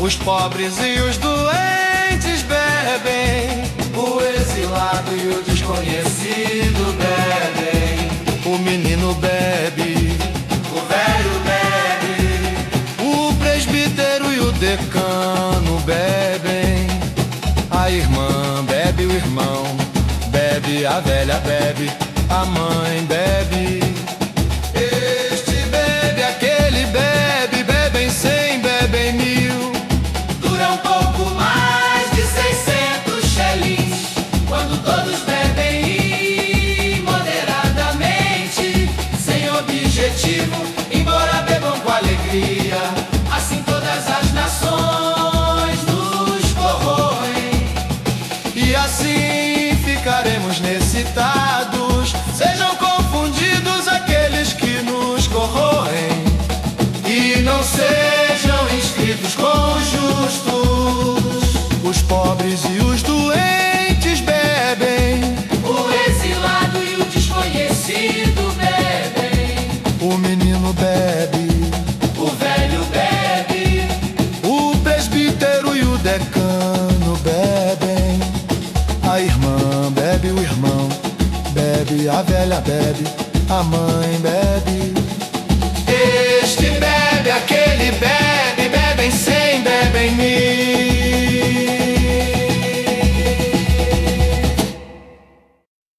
Os pobres e os doentes bebem. O exilado e o desconhecido bebem. O menino bebe. O velho bebe. O presbítero e o decano bebem. A irmã bebe, o irmão bebe, a velha bebe, a mãe bebe. Objetivo, embora bebam com alegria Assim todas as nações nos corroem E assim ficaremos necessitados. Sejam confundidos aqueles que nos corroem. E não sejam a velha bebe, a mãe bebe.